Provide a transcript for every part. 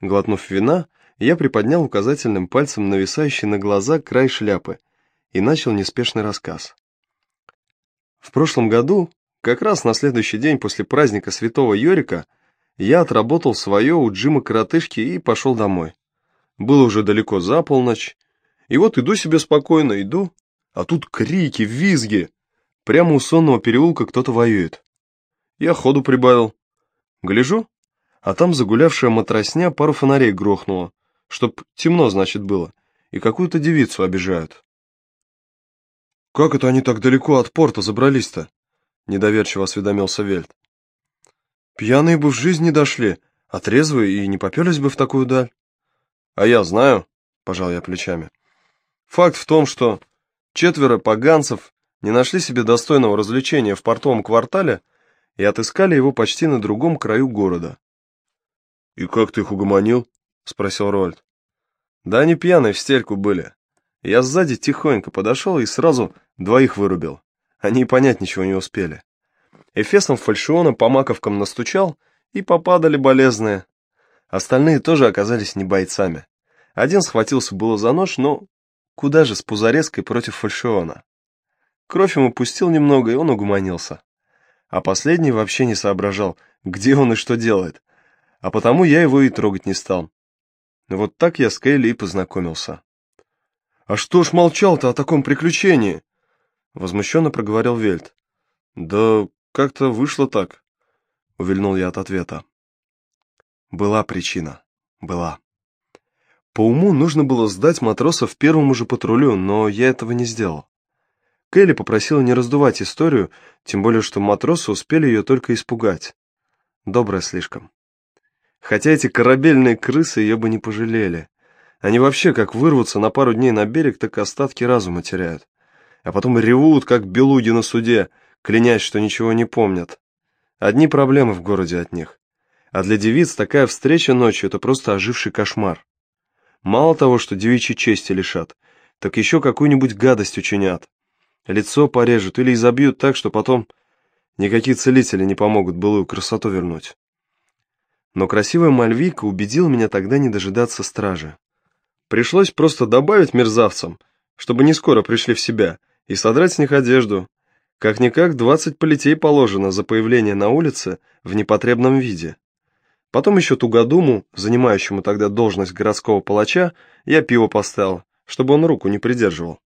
Глотнув вина, я приподнял указательным пальцем нависающий на глаза край шляпы и начал неспешный рассказ. В прошлом году, как раз на следующий день после праздника Святого Йорика, я отработал свое у Джима коротышки и пошел домой. Было уже далеко за полночь, и вот иду себе спокойно, иду, а тут крики, визги. Прямо у сонного переулка кто-то воюет. Я ходу прибавил. Гляжу, а там загулявшая матросня пару фонарей грохнула, чтоб темно, значит, было, и какую-то девицу обижают. «Как это они так далеко от порта забрались-то?» — недоверчиво осведомился Вельт. «Пьяные бы в жизнь не дошли, а трезвые и не поперлись бы в такую даль». «А я знаю», — пожал я плечами. «Факт в том, что четверо поганцев не нашли себе достойного развлечения в портовом квартале и отыскали его почти на другом краю города. «И как ты их угомонил?» — спросил Рольд. «Да они пьяные в стельку были. Я сзади тихонько подошел и сразу двоих вырубил. Они и понять ничего не успели. Эфесом фальшиона по маковкам настучал, и попадали болезные. Остальные тоже оказались не бойцами. Один схватился было за нож, но куда же с пузорезкой против фальшиона? Кровь ему пустил немного, и он угомонился. А последний вообще не соображал, где он и что делает, а потому я его и трогать не стал. Вот так я с Кейли и познакомился. «А что ж молчал-то о таком приключении?» Возмущенно проговорил Вельт. «Да как-то вышло так», — увильнул я от ответа. Была причина. Была. По уму нужно было сдать матросов первому же патрулю, но я этого не сделал. Келли попросила не раздувать историю, тем более что матросы успели ее только испугать. Добрая слишком. Хотя эти корабельные крысы ее бы не пожалели. Они вообще как вырвутся на пару дней на берег, так остатки разума теряют. А потом ревут, как белуги на суде, клянясь, что ничего не помнят. Одни проблемы в городе от них. А для девиц такая встреча ночью — это просто оживший кошмар. Мало того, что девичьи чести лишат, так еще какую-нибудь гадость учинят. Лицо порежут или изобьют так, что потом никакие целители не помогут былую красоту вернуть. Но красивая Мальвика убедила меня тогда не дожидаться стражи. Пришлось просто добавить мерзавцам, чтобы не скоро пришли в себя, и содрать с них одежду. Как-никак двадцать полетей положено за появление на улице в непотребном виде. Потом еще тугодуму, занимающему тогда должность городского палача, я пиво поставил, чтобы он руку не придерживал.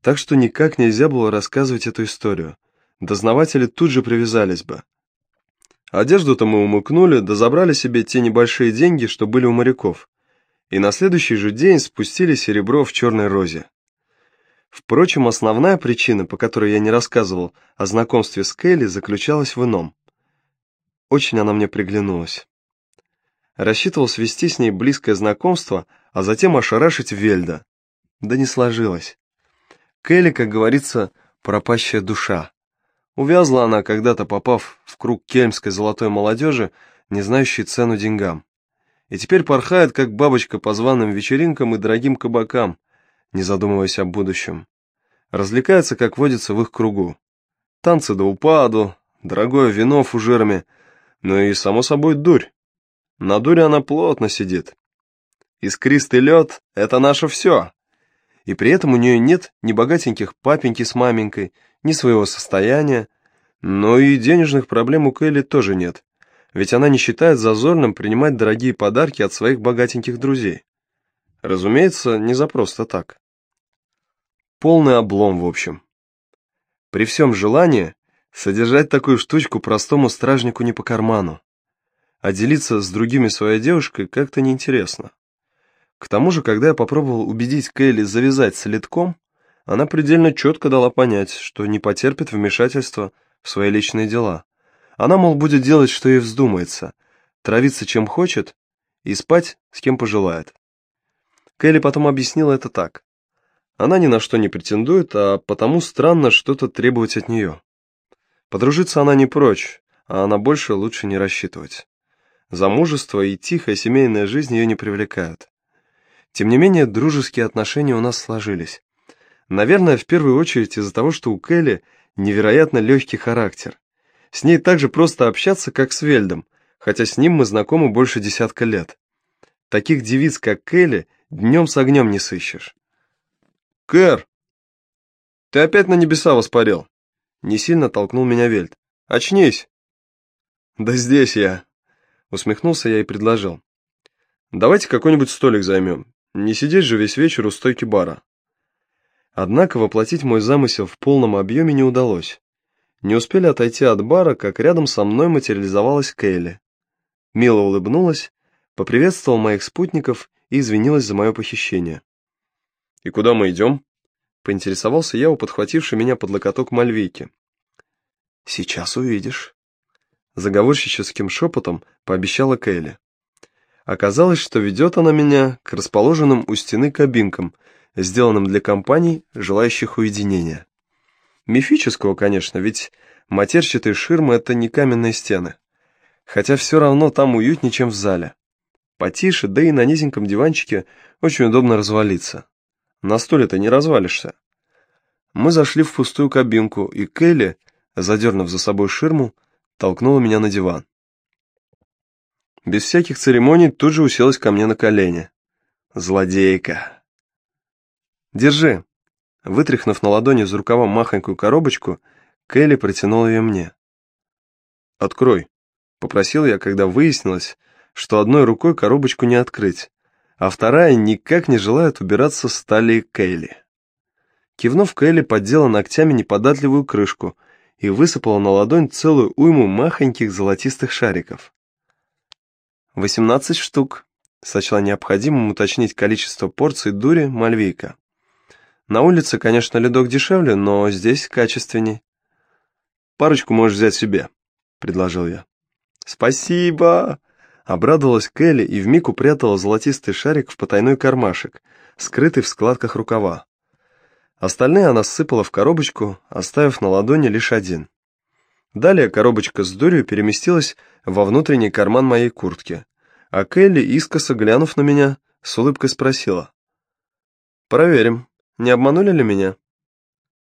Так что никак нельзя было рассказывать эту историю. Дознаватели тут же привязались бы. Одежду-то мы умыкнули, да забрали себе те небольшие деньги, что были у моряков. И на следующий же день спустили серебро в черной розе. Впрочем, основная причина, по которой я не рассказывал о знакомстве с Келли, заключалась в ином. Очень она мне приглянулась. Рассчитывал свести с ней близкое знакомство, а затем ошарашить Вельда. Да не сложилось. Келли, как говорится, пропащая душа. Увязла она, когда-то попав в круг кельмской золотой молодежи, не знающей цену деньгам. И теперь порхает, как бабочка по званым вечеринкам и дорогим кабакам, не задумываясь о будущем. Развлекается, как водится, в их кругу. Танцы до упаду, дорогое вино фужерами, ну и, само собой, дурь. На дуре она плотно сидит. Искристый лед — это наше все. И при этом у нее нет ни богатеньких папеньки с маменькой, ни своего состояния, но и денежных проблем у Келли тоже нет, ведь она не считает зазорным принимать дорогие подарки от своих богатеньких друзей. Разумеется, не за просто так. Полный облом, в общем. При всем желании содержать такую штучку простому стражнику не по карману, а делиться с другими своей девушкой как-то неинтересно. К тому же, когда я попробовал убедить Келли завязать с литком, она предельно четко дала понять, что не потерпит вмешательства в свои личные дела. Она, мол, будет делать, что ей вздумается, травиться чем хочет и спать с кем пожелает. Келли потом объяснила это так. Она ни на что не претендует, а потому странно что-то требовать от нее. Подружиться она не прочь, а на больше лучше не рассчитывать. Замужество и тихая семейная жизнь ее не привлекают. Тем не менее, дружеские отношения у нас сложились. Наверное, в первую очередь из-за того, что у Келли невероятно легкий характер. С ней так же просто общаться, как с Вельдом, хотя с ним мы знакомы больше десятка лет. Таких девиц, как Келли, днем с огнем не сыщешь. «Кэр, ты опять на небеса воспарил?» Не сильно толкнул меня Вельт. «Очнись!» «Да здесь я!» Усмехнулся я и предложил. «Давайте какой-нибудь столик займем. Не сидеть же весь вечер у стойки бара». Однако воплотить мой замысел в полном объеме не удалось. Не успели отойти от бара, как рядом со мной материализовалась Кейли. Мило улыбнулась, поприветствовала моих спутников и извинилась за мое похищение. «И куда мы идем?» — поинтересовался я у подхватившей меня под локоток Мальвейки. «Сейчас увидишь», — заговорщическим шепотом пообещала Кейли. Оказалось, что ведет она меня к расположенным у стены кабинкам, сделанным для компаний, желающих уединения. Мифического, конечно, ведь матерчатые ширмы — это не каменные стены. Хотя все равно там уютнее, чем в зале. Потише, да и на низеньком диванчике очень удобно развалиться. На стуле ты не развалишься. Мы зашли в пустую кабинку, и Келли, задернув за собой ширму, толкнула меня на диван. Без всяких церемоний тут же уселась ко мне на колени. Злодейка. Держи. Вытряхнув на ладони из рукава махонькую коробочку, Келли протянула ее мне. «Открой», — попросил я, когда выяснилось, что одной рукой коробочку не открыть, а вторая никак не желает убираться с талии Кейли. Кивнув, Кейли поддела ногтями неподатливую крышку и высыпала на ладонь целую уйму махоньких золотистых шариков. «Восемнадцать штук», — сочла необходимым уточнить количество порций дури Мальвейка. «На улице, конечно, ледок дешевле, но здесь качественней». «Парочку можешь взять себе», — предложил я. «Спасибо!» Обрадовалась Келли и вмиг упрятала золотистый шарик в потайной кармашек, скрытый в складках рукава. Остальные она сыпала в коробочку, оставив на ладони лишь один. Далее коробочка с дурью переместилась во внутренний карман моей куртки, а Келли, искоса глянув на меня, с улыбкой спросила. «Проверим, не обманули ли меня?»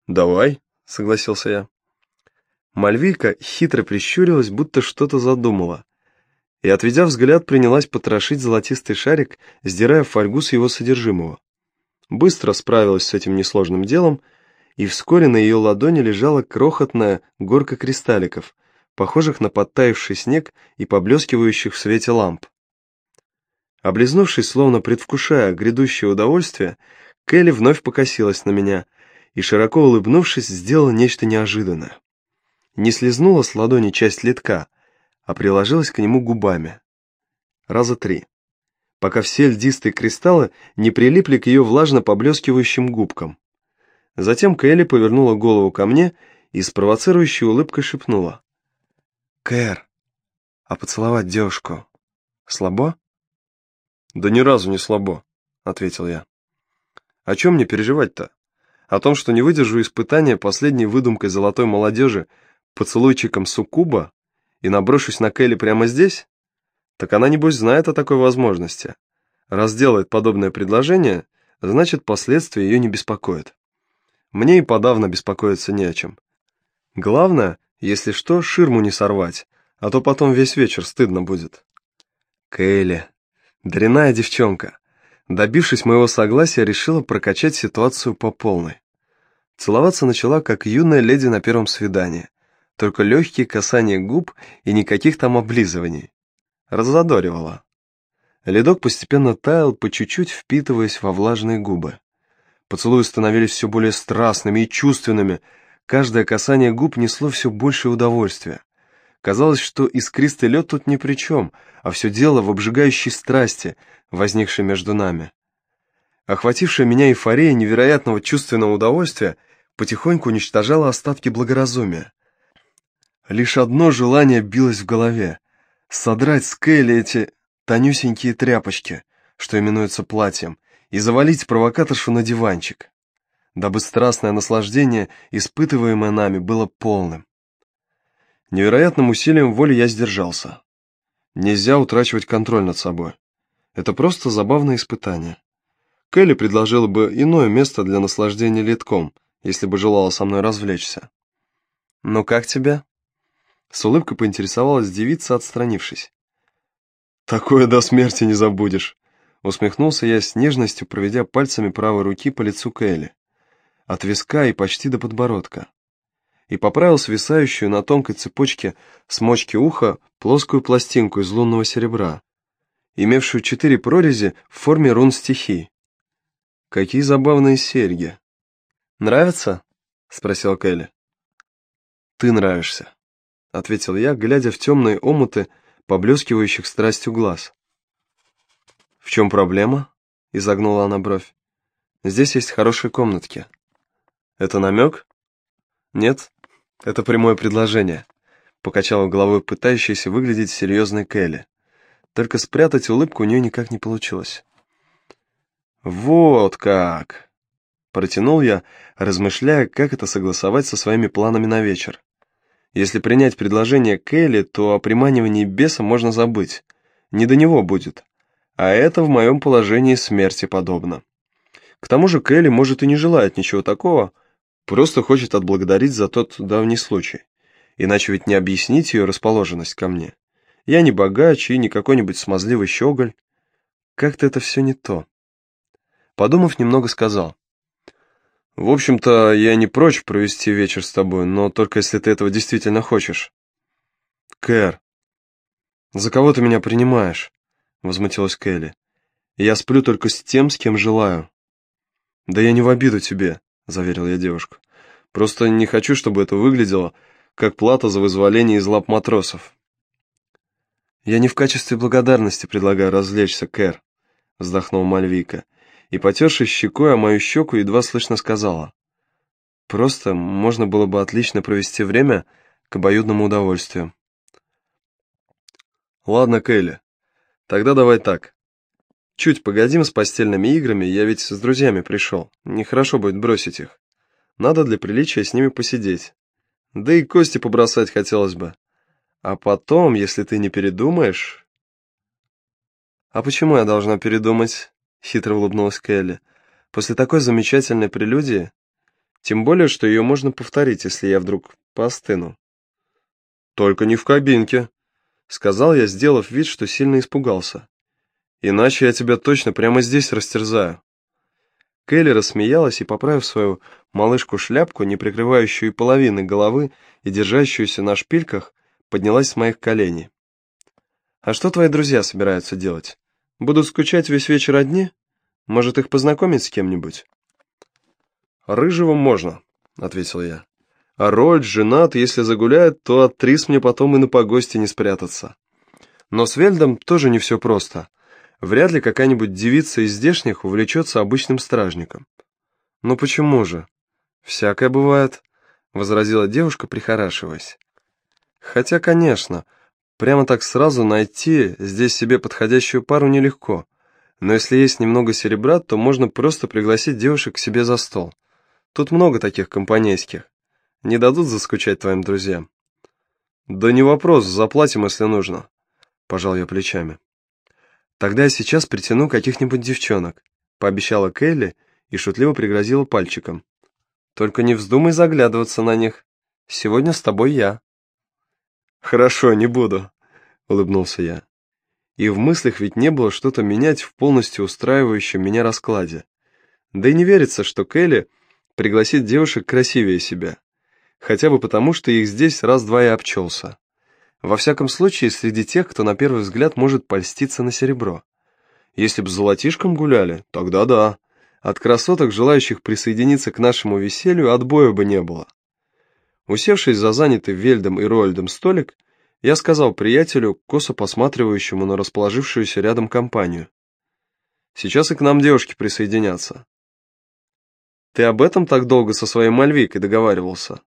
«Давай», — согласился я. Мальвийка хитро прищурилась, будто что-то задумала, и, отведя взгляд, принялась потрошить золотистый шарик, сдирая фольгу с его содержимого. Быстро справилась с этим несложным делом, и вскоре на ее ладони лежала крохотная горка кристалликов, похожих на подтаявший снег и поблескивающих в свете ламп. Облизнувшись, словно предвкушая грядущее удовольствие, Келли вновь покосилась на меня и, широко улыбнувшись, сделала нечто неожиданное. Не слезнула с ладони часть литка, а приложилась к нему губами. Раза три. Пока все льдистые кристаллы не прилипли к ее влажно поблескивающим губкам. Затем Кэлли повернула голову ко мне и с провоцирующей улыбкой шепнула. «Кэр, а поцеловать девушку слабо?» «Да ни разу не слабо», — ответил я. «О чем мне переживать-то? О том, что не выдержу испытания последней выдумкой золотой молодежи поцелуйчиком суккуба и наброшусь на Келли прямо здесь? Так она, небось, знает о такой возможности. Раз делает подобное предложение, значит, последствия ее не беспокоят. Мне и подавно беспокоиться не о чем. Главное, если что, ширму не сорвать, а то потом весь вечер стыдно будет. Келли, дряная девчонка, добившись моего согласия, решила прокачать ситуацию по полной. Целоваться начала, как юная леди на первом свидании только легкие касания губ и никаких там облизываний. Раззадоривало. Ледок постепенно таял, по чуть-чуть впитываясь во влажные губы. Поцелуи становились все более страстными и чувственными, каждое касание губ несло все больше удовольствия. Казалось, что искристый лед тут ни при чем, а все дело в обжигающей страсти, возникшей между нами. Охватившая меня эйфория невероятного чувственного удовольствия потихоньку уничтожала остатки благоразумия. Лишь одно желание билось в голове — содрать с Кейли эти тонюсенькие тряпочки, что именуются платьем, и завалить провокаторшу на диванчик, дабы страстное наслаждение, испытываемое нами, было полным. Невероятным усилием воли я сдержался. Нельзя утрачивать контроль над собой. Это просто забавное испытание. Келли предложила бы иное место для наслаждения литком, если бы желала со мной развлечься. «Ну как тебе?» С улыбкой поинтересовалась девица, отстранившись. «Такое до смерти не забудешь», Усмехнулся я с нежностью, проведя пальцами правой руки по лицу Кэлли. От виска и почти до подбородка. И поправил свисающую на тонкой цепочке с мочки уха плоскую пластинку из лунного серебра, имевшую четыре прорези в форме рун стихий. Какие забавные серьги. «Нравятся?» — спросил Келли. «Ты нравишься», — ответил я, глядя в темные омуты, поблескивающих страстью глаз. «В чем проблема?» — изогнула она бровь. «Здесь есть хорошие комнатки». «Это намек?» «Нет, это прямое предложение», — покачала головой пытающаяся выглядеть серьезной Келли. Только спрятать улыбку у нее никак не получилось. «Вот как!» Протянул я, размышляя, как это согласовать со своими планами на вечер. Если принять предложение Келли, то о приманивании беса можно забыть. Не до него будет. А это в моем положении смерти подобно. К тому же Келли может и не желает ничего такого, просто хочет отблагодарить за тот давний случай. Иначе ведь не объяснить ее расположенность ко мне. Я не богач и не какой-нибудь смазливый щеголь. Как-то это все не то. Подумав, немного сказал. В общем-то, я не прочь провести вечер с тобой, но только если ты этого действительно хочешь. Кэр, за кого ты меня принимаешь? Возмутилась Келли. Я сплю только с тем, с кем желаю. Да я не в обиду тебе, заверил я девушку. Просто не хочу, чтобы это выглядело, как плата за вызволение из лап матросов. Я не в качестве благодарности предлагаю развлечься, Кэр, вздохнул Мальвика и, потершись щекой о мою щеку, едва слышно сказала. «Просто можно было бы отлично провести время к обоюдному удовольствию». «Ладно, Келли, тогда давай так. Чуть погодим с постельными играми, я ведь с друзьями пришел. Нехорошо будет бросить их. Надо для приличия с ними посидеть. Да и кости побросать хотелось бы. А потом, если ты не передумаешь...» «А почему я должна передумать?» хитро улыбнулась Келли. «После такой замечательной прелюдии? Тем более, что ее можно повторить, если я вдруг поостыну». «Только не в кабинке», — сказал я, сделав вид, что сильно испугался. «Иначе я тебя точно прямо здесь растерзаю». Келли рассмеялась и, поправив свою малышку-шляпку, не прикрывающую и половины головы и держащуюся на шпильках, поднялась с моих коленей. «А что твои друзья собираются делать? Будут скучать весь вечер одни? Может, их познакомить с кем-нибудь?» «Рыжего можно», — ответил я. «А Рольд женат, если загуляет, то от Трис мне потом и на погосте не спрятаться. Но с Вельдом тоже не все просто. Вряд ли какая-нибудь девица из здешних увлечется обычным стражником». «Ну почему же?» «Всякое бывает», — возразила девушка, прихорашиваясь. «Хотя, конечно, Прямо так сразу найти здесь себе подходящую пару нелегко. Но если есть немного серебра, то можно просто пригласить девушек к себе за стол. Тут много таких компанейских. Не дадут заскучать твоим друзьям. Да не вопрос, заплатим, если нужно. Пожал я плечами. Тогда я сейчас притяну каких-нибудь девчонок, пообещала Келли и шутливо пригрозила пальчиком. Только не вздумай заглядываться на них. Сегодня с тобой я. «Хорошо, не буду», — улыбнулся я. И в мыслях ведь не было что-то менять в полностью устраивающем меня раскладе. Да и не верится, что Келли пригласит девушек красивее себя. Хотя бы потому, что их здесь раз-два и обчелся. Во всяком случае, среди тех, кто на первый взгляд может польститься на серебро. Если б с золотишком гуляли, тогда да. От красоток, желающих присоединиться к нашему веселью, отбоя бы не было. Усевшись за занятый Вельдом и Роальдом столик, я сказал приятелю, косо посматривающему на расположившуюся рядом компанию. «Сейчас и к нам девушки присоединятся». «Ты об этом так долго со своей Мальвикой договаривался?»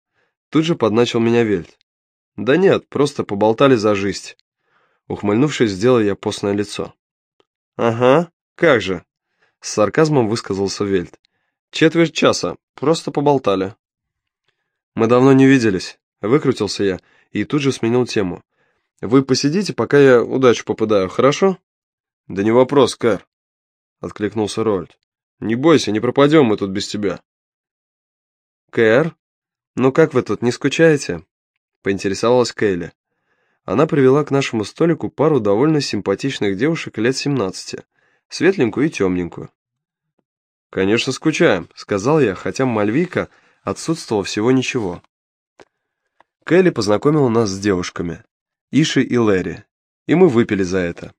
Тут же подначил меня Вельд. «Да нет, просто поболтали за жизнь». Ухмыльнувшись, сделал я постное лицо. «Ага, как же?» С сарказмом высказался Вельд. «Четверть часа, просто поболтали». «Мы давно не виделись», — выкрутился я и тут же сменил тему. «Вы посидите, пока я удачу попадаю, хорошо?» «Да не вопрос, Кэр», — откликнулся Рольд. «Не бойся, не пропадем мы тут без тебя». «Кэр? Ну как вы тут, не скучаете?» — поинтересовалась Кейли. Она привела к нашему столику пару довольно симпатичных девушек лет семнадцати, светленькую и темненькую. «Конечно, скучаем», — сказал я, хотя Мальвика отсутствовала всего ничего. Келли познакомила нас с девушками, Иши и Лэри, и мы выпили за это.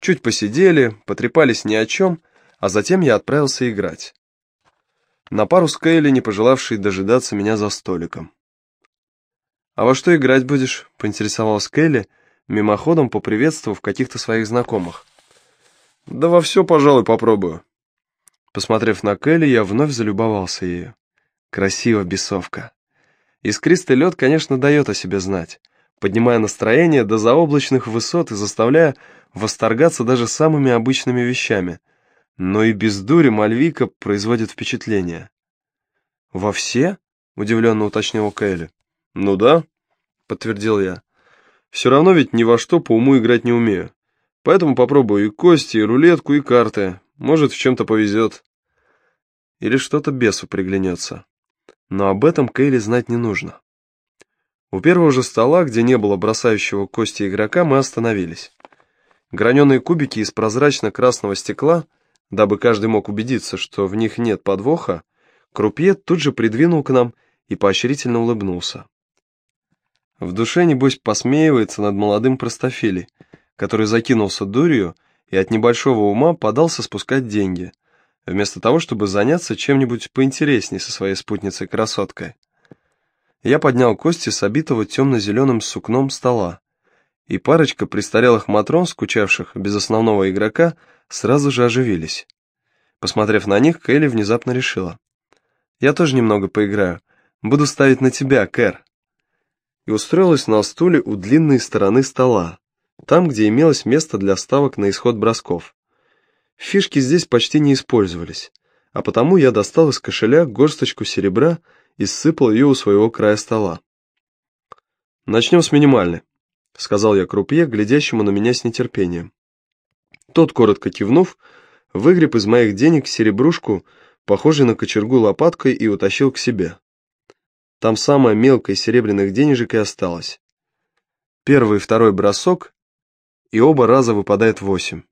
Чуть посидели, потрепались ни о чем, а затем я отправился играть. На пару с Кейли, не пожелавшей дожидаться меня за столиком. «А во что играть будешь?» — поинтересовалась Келли, мимоходом поприветствовав каких-то своих знакомых. «Да во все, пожалуй, попробую». Посмотрев на Келли, я вновь залюбовался ею. Красиво, бесовка. Искристый лед, конечно, дает о себе знать, поднимая настроение до заоблачных высот и заставляя восторгаться даже самыми обычными вещами. Но и без дури Мальвика производит впечатление. «Во все?» — удивленно уточнил Кэлли. «Ну да», — подтвердил я. «Все равно ведь ни во что по уму играть не умею. Поэтому попробую и кости, и рулетку, и карты. Может, в чем-то повезет. Или что-то бесу приглянется. Но об этом Кейли знать не нужно. У первого же стола, где не было бросающего кости игрока, мы остановились. Граненые кубики из прозрачно-красного стекла, дабы каждый мог убедиться, что в них нет подвоха, крупье тут же придвинул к нам и поощрительно улыбнулся. В душе, небось, посмеивается над молодым простофилей, который закинулся дурью и от небольшого ума подался спускать деньги, вместо того, чтобы заняться чем-нибудь поинтереснее со своей спутницей-красоткой. Я поднял кости с обитого темно-зеленым сукном стола, и парочка престарелых матрон, скучавших без основного игрока, сразу же оживились. Посмотрев на них, Кэлли внезапно решила. «Я тоже немного поиграю. Буду ставить на тебя, Кэр» и устроилась на стуле у длинной стороны стола, там, где имелось место для ставок на исход бросков. Фишки здесь почти не использовались, а потому я достал из кошеля горсточку серебра и сыпал ее у своего края стола. «Начнем с минимальной», — сказал я крупье, глядящему на меня с нетерпением. Тот, коротко кивнув, выгреб из моих денег серебрушку, похожий на кочергу лопаткой, и утащил к себе. Там самая мелкая серебряных денежек и осталась. Первый и второй бросок, и оба раза выпадает восемь.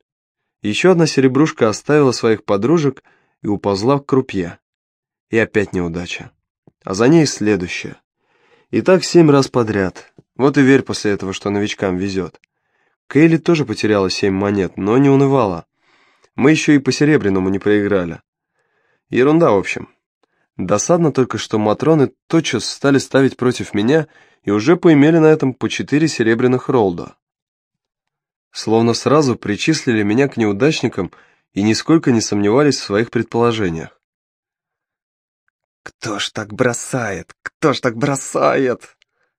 Еще одна серебрушка оставила своих подружек и уползла к крупье. И опять неудача. А за ней следующая. И так семь раз подряд. Вот и верь после этого, что новичкам везет. Кейли тоже потеряла семь монет, но не унывала. Мы еще и по серебряному не проиграли. Ерунда, в общем. Досадно только, что Матроны тотчас стали ставить против меня и уже поимели на этом по четыре серебряных ролда. Словно сразу причислили меня к неудачникам и нисколько не сомневались в своих предположениях. «Кто ж так бросает? Кто ж так бросает?»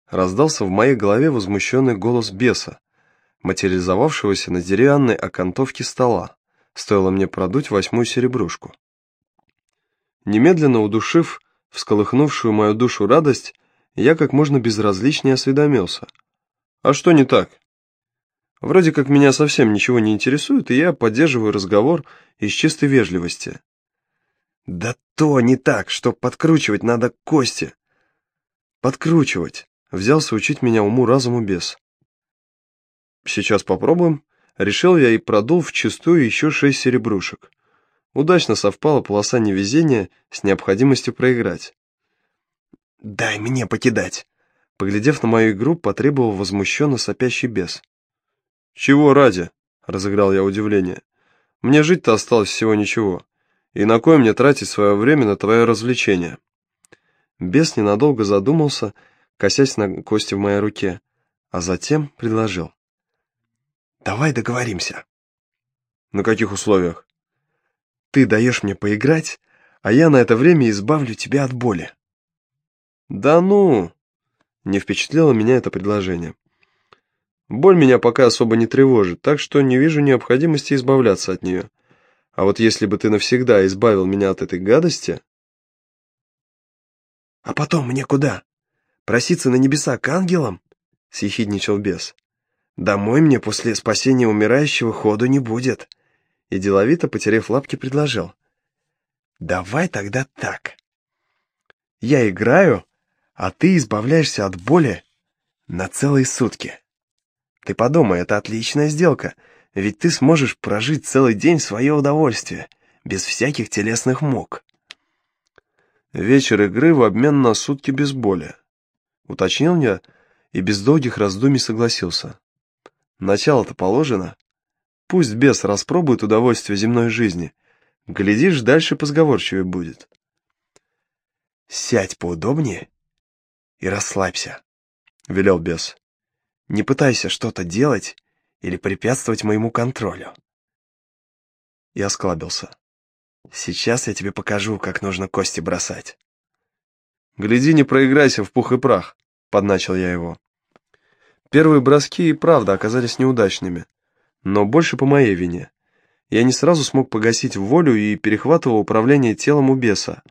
Раздался в моей голове возмущенный голос беса, материализовавшегося на деревянной окантовке стола. Стоило мне продуть восьмую серебрушку. Немедленно удушив всколыхнувшую мою душу радость, я как можно безразличнее осведомился. А что не так? Вроде как меня совсем ничего не интересует, и я поддерживаю разговор из чистой вежливости. Да то не так, что подкручивать надо кости. Подкручивать. Взялся учить меня уму-разуму без. Сейчас попробуем. Решил я и продул в чистую еще шесть серебрушек. Удачно совпала полоса невезения с необходимостью проиграть. «Дай мне покидать!» Поглядев на мою игру, потребовал возмущенно сопящий бес. «Чего ради?» — разыграл я удивление. «Мне жить-то осталось всего ничего. И на кое мне тратить свое время на твое развлечение?» Бес ненадолго задумался, косясь на кости в моей руке, а затем предложил. «Давай договоримся». «На каких условиях?» Ты даешь мне поиграть, а я на это время избавлю тебя от боли. Да ну! Не впечатлило меня это предложение. Боль меня пока особо не тревожит, так что не вижу необходимости избавляться от нее. А вот если бы ты навсегда избавил меня от этой гадости... А потом мне куда? Проситься на небеса к ангелам? Съехидничал бес. Домой мне после спасения умирающего ходу не будет и деловито, потеряв лапки, предложил. «Давай тогда так. Я играю, а ты избавляешься от боли на целые сутки. Ты подумай, это отличная сделка, Ведь ты сможешь прожить целый день в свое удовольствие, без всяких телесных мук. Вечер игры в обмен на сутки без боли. Уточнил я и без долгих раздумий согласился. Начало-то положено. Пусть бес распробует удовольствие земной жизни. Глядишь, дальше позговорчивее будет. «Сядь поудобнее и расслабься», — велел бес. «Не пытайся что-то делать или препятствовать моему контролю». Я осклабился. «Сейчас я тебе покажу, как нужно кости бросать». «Гляди, не проиграйся в пух и прах», — подначил я его. Первые броски и правда оказались неудачными, но больше по моей вине. Я не сразу смог погасить волю и перехватывал управление телом у беса,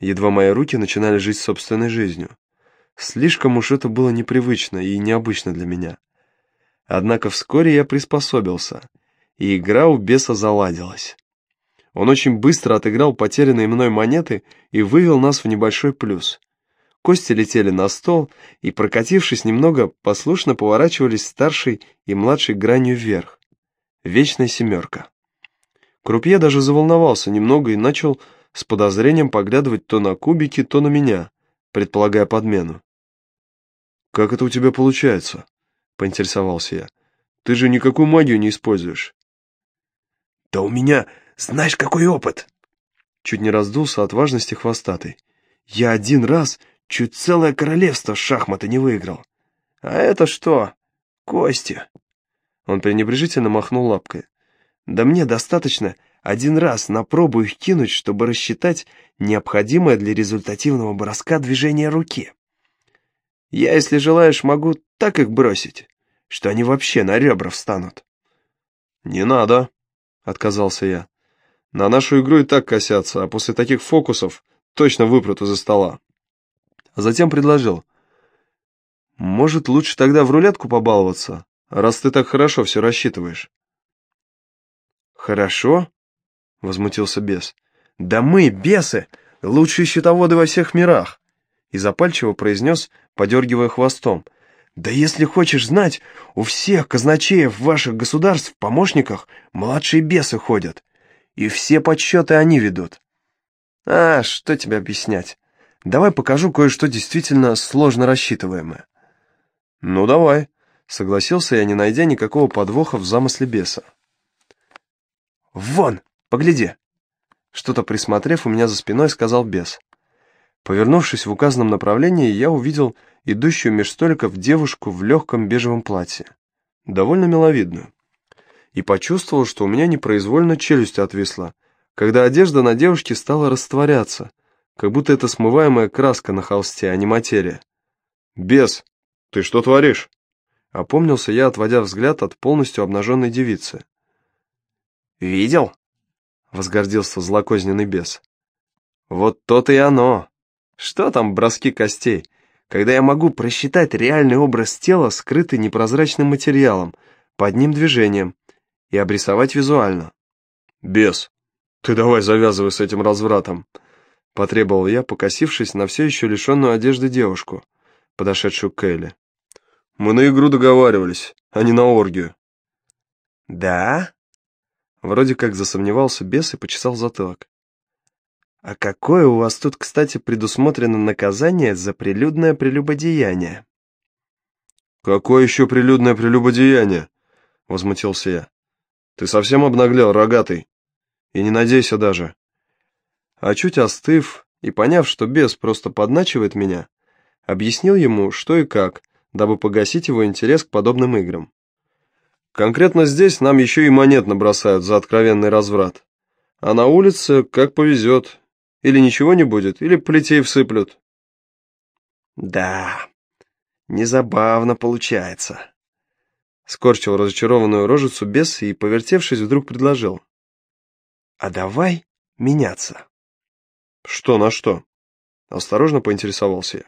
едва мои руки начинали жить собственной жизнью. Слишком уж это было непривычно и необычно для меня. Однако вскоре я приспособился, и игра у беса заладилась. Он очень быстро отыграл потерянные мной монеты и вывел нас в небольшой плюс. Кости летели на стол и, прокатившись немного, послушно поворачивались старшей и младшей гранью вверх. Вечная семерка. Крупье даже заволновался немного и начал с подозрением поглядывать то на кубики, то на меня, предполагая подмену. «Как это у тебя получается?» — поинтересовался я. «Ты же никакую магию не используешь». «Да у меня, знаешь, какой опыт!» Чуть не раздулся от важности хвостатый. «Я один раз чуть целое королевство шахматы не выиграл. А это что? Кости!» Он пренебрежительно махнул лапкой. «Да мне достаточно один раз на пробу их кинуть, чтобы рассчитать необходимое для результативного броска движение руки. Я, если желаешь, могу так их бросить, что они вообще на ребра встанут. «Не надо», — отказался я. «На нашу игру и так косятся, а после таких фокусов точно выпрут из-за стола». А затем предложил. «Может, лучше тогда в рулетку побаловаться, раз ты так хорошо все рассчитываешь?» «Хорошо?» — возмутился бес. «Да мы, бесы, лучшие счетоводы во всех мирах!» И запальчиво произнес, подергивая хвостом. «Да если хочешь знать, у всех казначеев ваших государств в помощниках младшие бесы ходят, и все подсчеты они ведут». «А, что тебе объяснять? Давай покажу кое-что действительно сложно рассчитываемое». «Ну, давай», — согласился я, не найдя никакого подвоха в замысле беса. «Вон!» Погляди!» Что-то присмотрев, у меня за спиной сказал бес. Повернувшись в указанном направлении, я увидел идущую меж столиков девушку в легком бежевом платье, довольно миловидную, и почувствовал, что у меня непроизвольно челюсть отвисла, когда одежда на девушке стала растворяться, как будто это смываемая краска на холсте, а не материя. «Бес, ты что творишь?» Опомнился я, отводя взгляд от полностью обнаженной девицы. «Видел?» — возгордился злокозненный бес. «Вот то-то и оно. Что там броски костей, когда я могу просчитать реальный образ тела, скрытый непрозрачным материалом, по одним движением, и обрисовать визуально?» «Бес, ты давай завязывай с этим развратом», — потребовал я, покосившись на все еще лишенную одежды девушку, подошедшую к Элли. «Мы на игру договаривались, а не на оргию». «Да?» Вроде как засомневался бес и почесал затылок. «А какое у вас тут, кстати, предусмотрено наказание за прилюдное прелюбодеяние?» «Какое еще прилюдное прелюбодеяние?» — возмутился я. «Ты совсем обнаглел, рогатый. И не надейся даже». А чуть остыв и поняв, что бес просто подначивает меня, объяснил ему, что и как, дабы погасить его интерес к подобным играм. Конкретно здесь нам еще и монет набросают за откровенный разврат. А на улице как повезет. Или ничего не будет, или плетей всыплют. Да, незабавно получается. Скорчил разочарованную рожицу бес и, повертевшись, вдруг предложил. А давай меняться. Что на что? Осторожно поинтересовался я.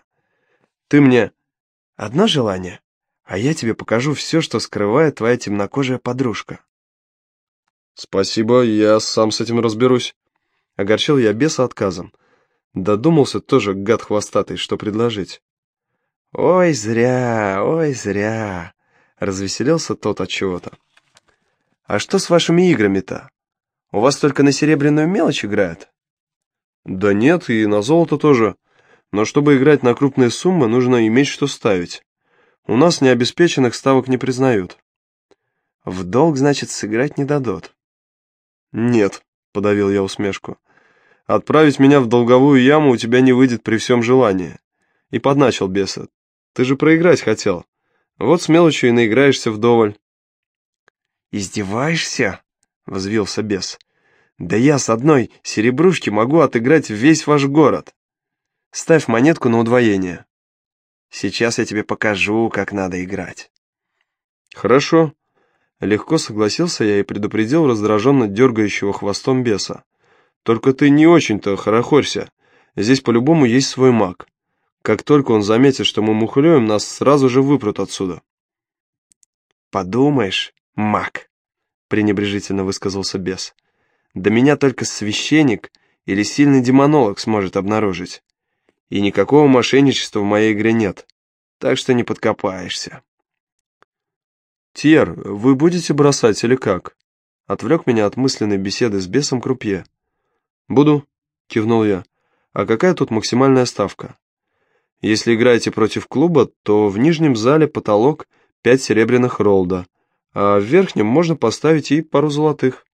Ты мне... Одно желание? а я тебе покажу все, что скрывает твоя темнокожая подружка». «Спасибо, я сам с этим разберусь». Огорчил я беса отказом. Додумался тоже гад хвостатый, что предложить. «Ой, зря, ой, зря!» — развеселился тот от чего-то. А что с вашими играми-то? У вас только на серебряную мелочь играют? Да нет, и на золото тоже. Но чтобы играть на крупные суммы, нужно иметь что ставить. У нас необеспеченных ставок не признают. В долг, значит, сыграть не дадут. Нет, подавил я усмешку. Отправить меня в долговую яму у тебя не выйдет при всем желании. И подначил беса. Ты же проиграть хотел. Вот с мелочью и наиграешься вдоволь. «Издеваешься?» — взвился бес. «Да я с одной серебрушки могу отыграть весь ваш город. Ставь монетку на удвоение. Сейчас я тебе покажу, как надо играть». «Хорошо». Легко согласился я и предупредил раздраженно дергающего хвостом беса. «Только ты не очень-то хорохорься. Здесь по-любому есть свой маг. Как только он заметит, что мы мухлюем, нас сразу же выпрут отсюда». «Подумаешь, маг», — пренебрежительно высказался бес. «Да меня только священник или сильный демонолог сможет обнаружить. И никакого мошенничества в моей игре нет, так что не подкопаешься». «Тьер, вы будете бросать или как?» Отвлек меня от мысленной беседы с бесом Крупье. «Буду», — кивнул я. «А какая тут максимальная ставка?» «Если играете против клуба, то в нижнем зале потолок пять серебряных ролда, а в верхнем можно поставить и пару золотых».